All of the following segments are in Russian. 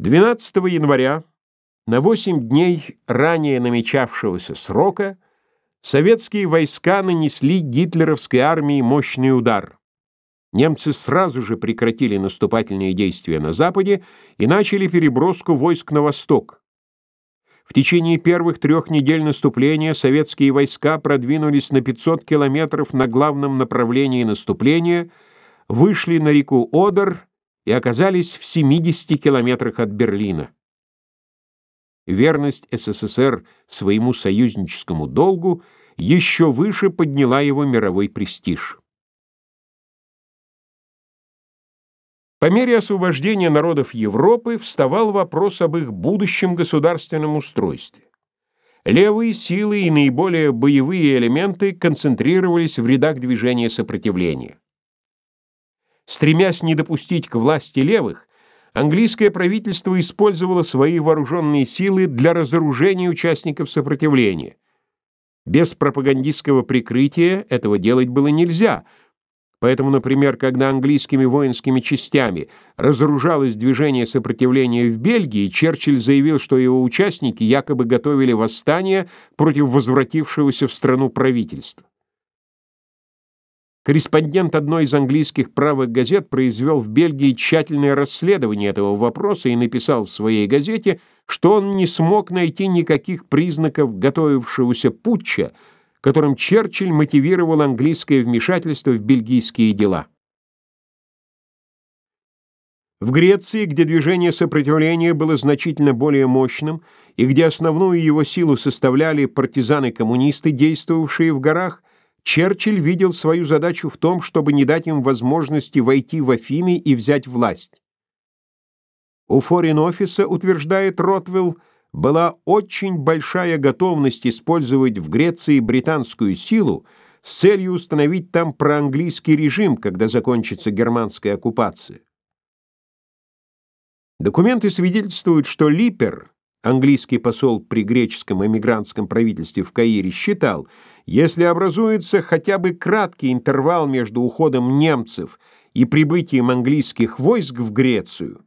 12 января, на 8 дней ранее намечавшегося срока, советские войска нанесли гитлеровской армии мощный удар. Немцы сразу же прекратили наступательные действия на западе и начали переброску войск на восток. В течение первых трех недель наступления советские войска продвинулись на 500 километров на главном направлении наступления, вышли на реку Одер и оказались в 70 километрах от Берлина. Верность СССР своему союзническому долгу еще выше подняла его мировой престиж. По мере освобождения народов Европы вставал вопрос об их будущем государственном устройстве. Левые силы и наиболее боевые элементы концентрировались в рядах движения сопротивления. Стремясь не допустить к власти левых, английское правительство использовало свои вооруженные силы для разоружения участников сопротивления. Без пропагандистского прикрытия этого делать было нельзя, поэтому, например, когда английскими воинскими частями разоружалось движение сопротивления в Бельгии, Черчилль заявил, что его участники якобы готовили восстание против возвратившегося в страну правительства. Корреспондент одной из английских правых газет произвел в Бельгии тщательное расследование этого вопроса и написал в своей газете, что он не смог найти никаких признаков готовившегося путча, которым Черчилль мотивировал английское вмешательство в бельгийские дела. В Греции, где движение сопротивления было значительно более мощным и где основную его силу составляли партизаны-коммунисты, действовавшие в горах, Черчилль видел свою задачу в том, чтобы не дать им возможности войти в Афины и взять власть. У форин-офиса, утверждает Ротвелл, была очень большая готовность использовать в Греции британскую силу с целью установить там проанглийский режим, когда закончится германская оккупация. Документы свидетельствуют, что Липпер, Английский посол при греческом эмигрантском правительстве в Каире считал, если образуется хотя бы краткий интервал между уходом немцев и прибытием английских войск в Грецию,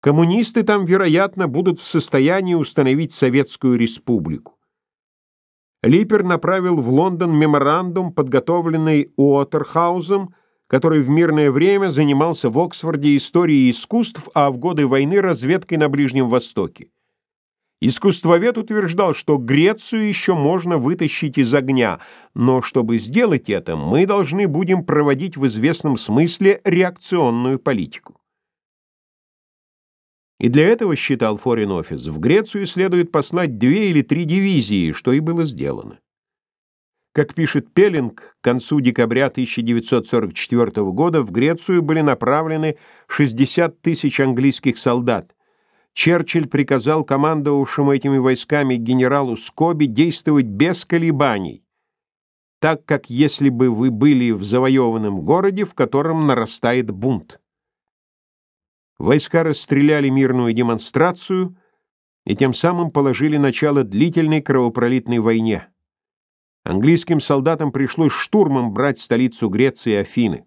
коммунисты там, вероятно, будут в состоянии установить Советскую Республику. Липпер направил в Лондон меморандум, подготовленный Уотерхаузом, который в мирное время занимался в Оксфорде историей искусств, а в годы войны разведкой на Ближнем Востоке. Искусствовед утверждал, что Грецию еще можно вытащить из огня, но чтобы сделать это, мы должны будем проводить в известном смысле реакционную политику. И для этого, считал Foreign Office, в Грецию следует послать две или три дивизии, что и было сделано. Как пишет Пеллинг, к концу декабря 1944 года в Грецию были направлены 60 тысяч английских солдат, Черчилль приказал командовавшему этими войсками генералу Скоби действовать без колебаний, так как если бы вы были в завоеванном городе, в котором нарастает бунт. Войска расстреляли мирную демонстрацию и тем самым положили начало длительной кровопролитной войне. Английским солдатам пришлось штурмом брать столицу Греции Афины.